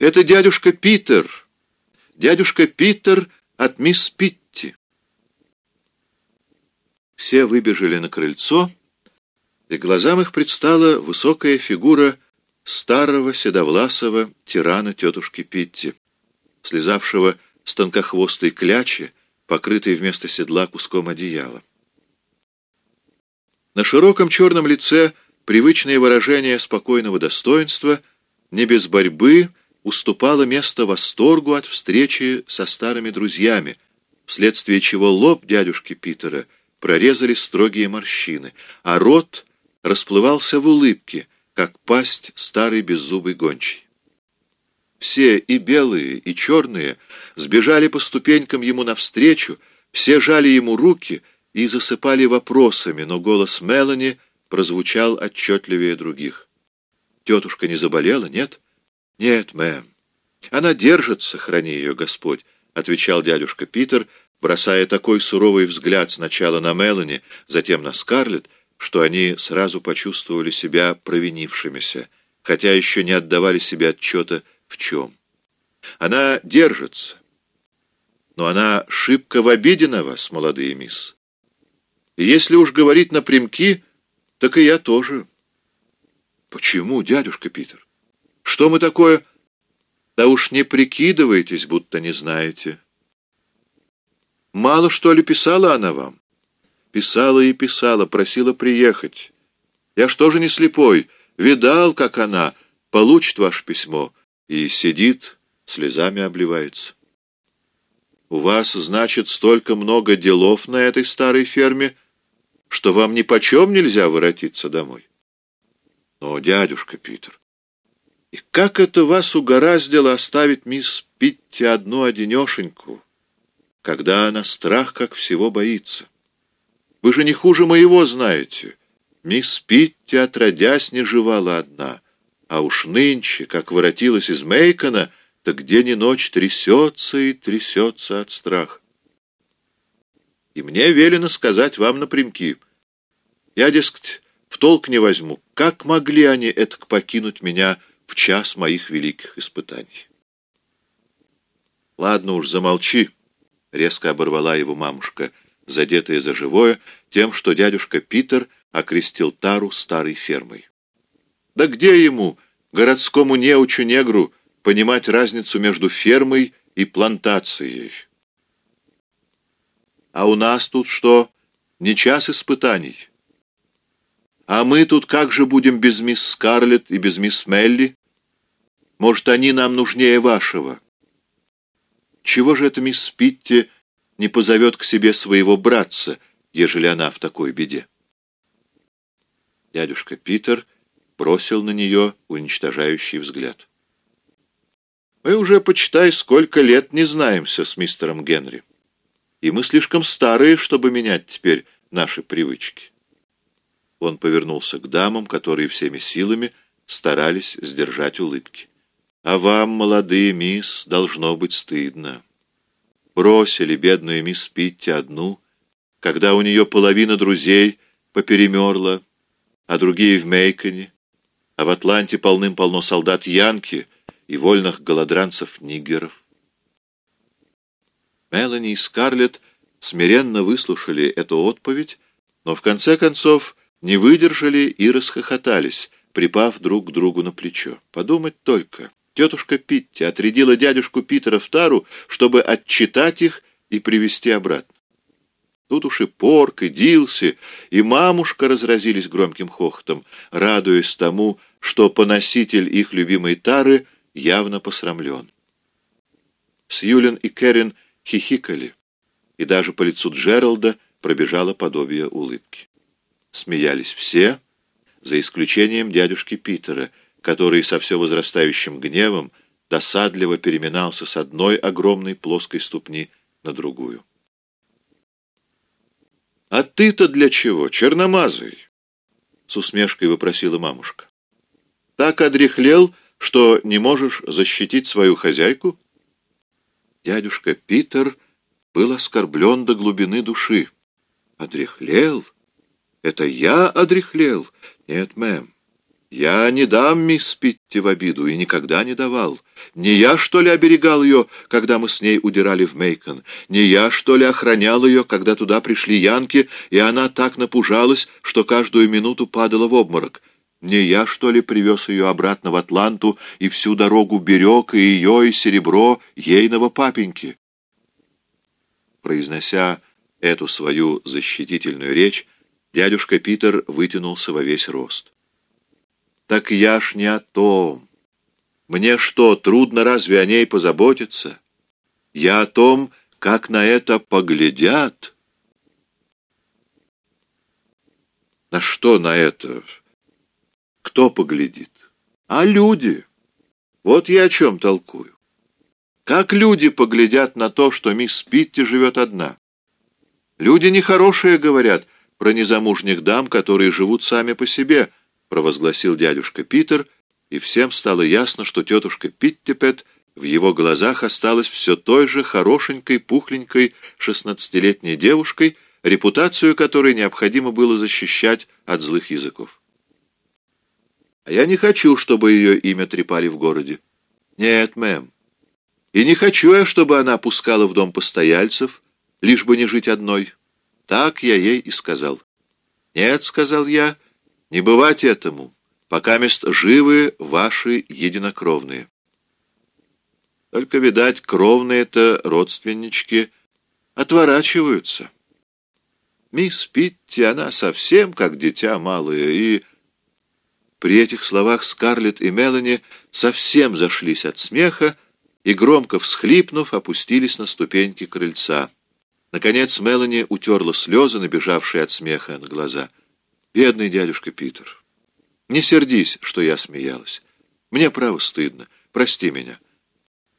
Это дядюшка Питер. Дядюшка Питер от мисс Питти. Все выбежали на крыльцо, и глазам их предстала высокая фигура старого седовласого тирана тетушки Питти, слезавшего с тонкохвостой клячи, покрытой вместо седла куском одеяла. На широком черном лице привычное выражение спокойного достоинства, не без борьбы, уступало место восторгу от встречи со старыми друзьями, вследствие чего лоб дядюшки Питера прорезали строгие морщины, а рот расплывался в улыбке, как пасть старой беззубой гончей. Все, и белые, и черные, сбежали по ступенькам ему навстречу, все жали ему руки и засыпали вопросами, но голос Мелани прозвучал отчетливее других. «Тетушка не заболела, нет?» «Нет, мэм. Она держится, храни ее Господь», — отвечал дядюшка Питер, бросая такой суровый взгляд сначала на Мелани, затем на Скарлетт, что они сразу почувствовали себя провинившимися, хотя еще не отдавали себе отчета в чем. Она держится, но она шибко в обиде на вас, молодые мисс. И если уж говорить напрямки, так и я тоже. Почему, дядюшка Питер? Что мы такое... Да уж не прикидывайтесь, будто не знаете. Мало что ли писала она вам? Писала и писала, просила приехать. Я что же не слепой? Видал, как она получит ваше письмо и сидит, слезами обливается. У вас, значит, столько много делов на этой старой ферме, что вам ни почем нельзя воротиться домой. Но, дядюшка Питер, и как это вас угораздило оставить мисс Питти одну-одинешеньку, когда она страх как всего боится? Вы же не хуже моего знаете. Мисс Питти отродясь не жевала одна, а уж нынче, как воротилась из Мейкона, так день и ночь трясется и трясется от страха. И мне велено сказать вам напрямки. Я, дескать, в толк не возьму, как могли они этак покинуть меня в час моих великих испытаний. «Ладно уж, замолчи», — резко оборвала его мамушка, задетая за живое тем, что дядюшка Питер окрестил Тару старой фермой. «Да где ему, городскому неучу-негру, понимать разницу между фермой и плантацией?» «А у нас тут что, не час испытаний?» «А мы тут как же будем без мисс Скарлетт и без мисс Мелли?» Может, они нам нужнее вашего. Чего же это мисс Питти не позовет к себе своего братца, ежели она в такой беде? Дядюшка Питер бросил на нее уничтожающий взгляд. Мы уже, почитай, сколько лет не знаемся с мистером Генри. И мы слишком старые, чтобы менять теперь наши привычки. Он повернулся к дамам, которые всеми силами старались сдержать улыбки. А вам, молодые мисс, должно быть стыдно. Бросили бедную мисс Питти одну, когда у нее половина друзей поперемерла, а другие в Мейконе, а в Атланте полным-полно солдат Янки и вольных голодранцев-нигеров. Мелани и Скарлетт смиренно выслушали эту отповедь, но в конце концов не выдержали и расхохотались, припав друг к другу на плечо. Подумать только. Тетушка Питти отрядила дядюшку Питера в тару, чтобы отчитать их и привести обратно. Тут уж и Порк, и Дилси, и мамушка разразились громким хохотом, радуясь тому, что поноситель их любимой тары явно посрамлен. Сьюлин и Кэрин хихикали, и даже по лицу Джералда пробежало подобие улыбки. Смеялись все, за исключением дядюшки Питера — который со все возрастающим гневом досадливо переминался с одной огромной плоской ступни на другую. «А ты-то для чего, черномазый?» — с усмешкой вопросила мамушка. «Так одрехлел, что не можешь защитить свою хозяйку?» Дядюшка Питер был оскорблен до глубины души. «Одрехлел? Это я одрехлел? Нет, мэм. Я не дам мисс Питти в обиду и никогда не давал. Не я, что ли, оберегал ее, когда мы с ней удирали в Мейкон? Не я, что ли, охранял ее, когда туда пришли янки, и она так напужалась, что каждую минуту падала в обморок? Не я, что ли, привез ее обратно в Атланту и всю дорогу берег и ее, и серебро ейного папеньки? Произнося эту свою защитительную речь, дядюшка Питер вытянулся во весь рост. Так я ж не о том. Мне что, трудно разве о ней позаботиться? Я о том, как на это поглядят. На что на это? Кто поглядит? А люди. Вот я о чем толкую. Как люди поглядят на то, что мисс Питти живет одна? Люди нехорошие говорят про незамужних дам, которые живут сами по себе — провозгласил дядюшка Питер, и всем стало ясно, что тетушка Питтипет в его глазах осталась все той же хорошенькой, пухленькой шестнадцатилетней девушкой, репутацию которой необходимо было защищать от злых языков. А я не хочу, чтобы ее имя трепали в городе. Нет, мэм. И не хочу я, чтобы она пускала в дом постояльцев, лишь бы не жить одной. Так я ей и сказал. Нет, сказал я, — не бывать этому, пока мест живы ваши единокровные. Только, видать, кровные-то родственнички отворачиваются. Мисс Питти, она совсем как дитя малое, и... При этих словах Скарлетт и Мелани совсем зашлись от смеха и, громко всхлипнув, опустились на ступеньки крыльца. Наконец Мелани утерла слезы, набежавшие от смеха на глаза — Бедный дядюшка Питер. Не сердись, что я смеялась. Мне, право, стыдно. Прости меня.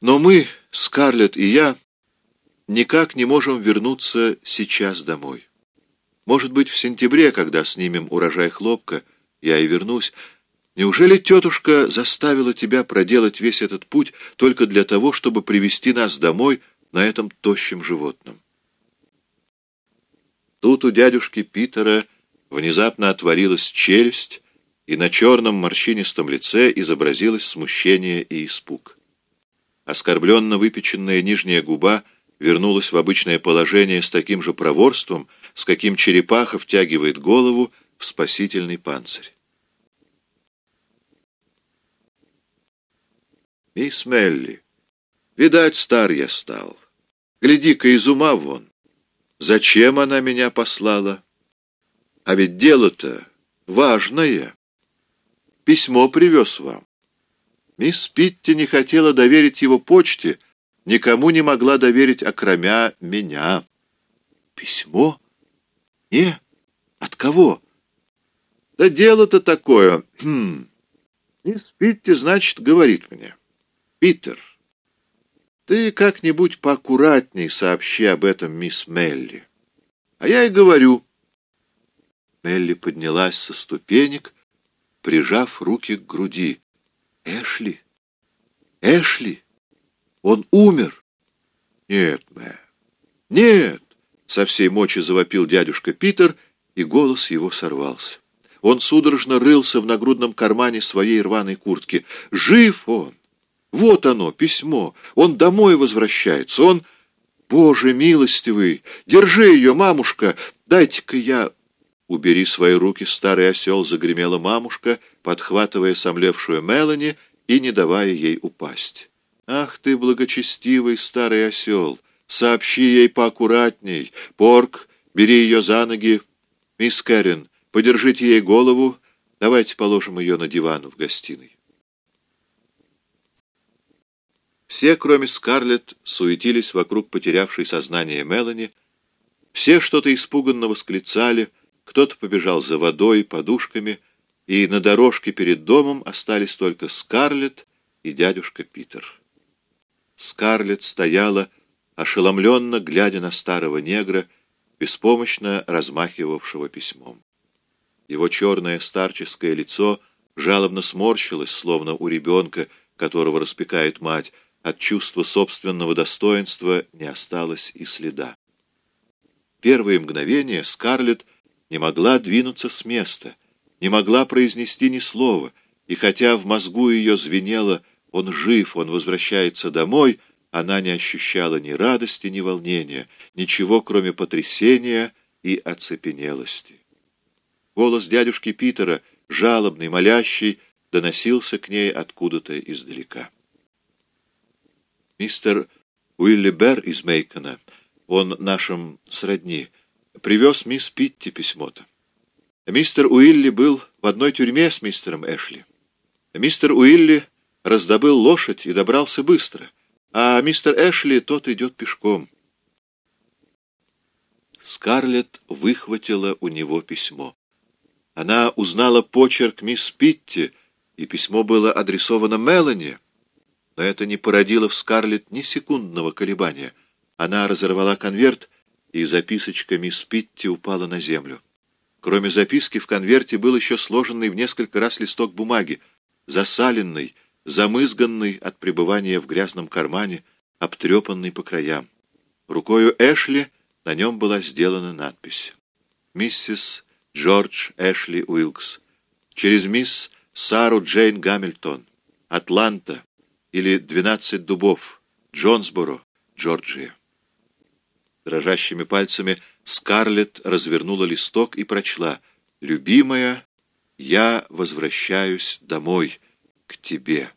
Но мы, Скарлетт и я, никак не можем вернуться сейчас домой. Может быть, в сентябре, когда снимем урожай хлопка, я и вернусь. Неужели тетушка заставила тебя проделать весь этот путь только для того, чтобы привести нас домой на этом тощем животном? Тут у дядюшки Питера Внезапно отворилась челюсть, и на черном морщинистом лице изобразилось смущение и испуг. Оскорбленно выпеченная нижняя губа вернулась в обычное положение с таким же проворством, с каким черепаха втягивает голову в спасительный панцирь. «Мисс Мелли, видать, стар я стал. Гляди-ка из ума вон. Зачем она меня послала?» А ведь дело-то важное. Письмо привез вам. Мисс Питти не хотела доверить его почте, никому не могла доверить, окромя меня. Письмо? Не? От кого? Да дело-то такое. Хм. Мисс Питти, значит, говорит мне. Питер, ты как-нибудь поаккуратней сообщи об этом мисс Мелли. А я и говорю, Мелли поднялась со ступенек, прижав руки к груди. «Эшли! Эшли! Он умер!» «Нет, Мэ, нет!» — со всей мочи завопил дядюшка Питер, и голос его сорвался. Он судорожно рылся в нагрудном кармане своей рваной куртки. «Жив он! Вот оно, письмо! Он домой возвращается! Он...» «Боже милостивый! Держи ее, мамушка! Дайте-ка я...» «Убери свои руки, старый осел!» — загремела мамушка, подхватывая сомлевшую Мелани и не давая ей упасть. «Ах ты, благочестивый старый осел! Сообщи ей поаккуратней! Порк, бери ее за ноги! Мисс Кэрин, подержите ей голову, давайте положим ее на диван в гостиной». Все, кроме Скарлетт, суетились вокруг потерявшей сознание Мелани, все что-то испуганно восклицали — кто-то побежал за водой, подушками, и на дорожке перед домом остались только Скарлетт и дядюшка Питер. Скарлетт стояла, ошеломленно глядя на старого негра, беспомощно размахивавшего письмом. Его черное старческое лицо жалобно сморщилось, словно у ребенка, которого распекает мать, от чувства собственного достоинства не осталось и следа. Первые мгновения Скарлетт не могла двинуться с места, не могла произнести ни слова, и хотя в мозгу ее звенело «он жив, он возвращается домой», она не ощущала ни радости, ни волнения, ничего, кроме потрясения и оцепенелости. Голос дядюшки Питера, жалобный, молящий, доносился к ней откуда-то издалека. Мистер Уилли Берр из Мейкона, он нашим сродни, привез мисс Питти письмо-то. Мистер Уилли был в одной тюрьме с мистером Эшли. Мистер Уилли раздобыл лошадь и добрался быстро, а мистер Эшли тот идет пешком. Скарлетт выхватила у него письмо. Она узнала почерк мисс Питти, и письмо было адресовано Мелани, но это не породило в Скарлетт ни секундного колебания. Она разорвала конверт, и записочка мисс упала на землю. Кроме записки в конверте был еще сложенный в несколько раз листок бумаги, засаленный, замызганный от пребывания в грязном кармане, обтрепанный по краям. Рукою Эшли на нем была сделана надпись. «Миссис Джордж Эшли Уилкс. Через мисс Сару Джейн Гамильтон. Атланта или «Двенадцать дубов», Джонсборо, Джорджия. Дрожащими пальцами Скарлетт развернула листок и прочла «Любимая, я возвращаюсь домой, к тебе».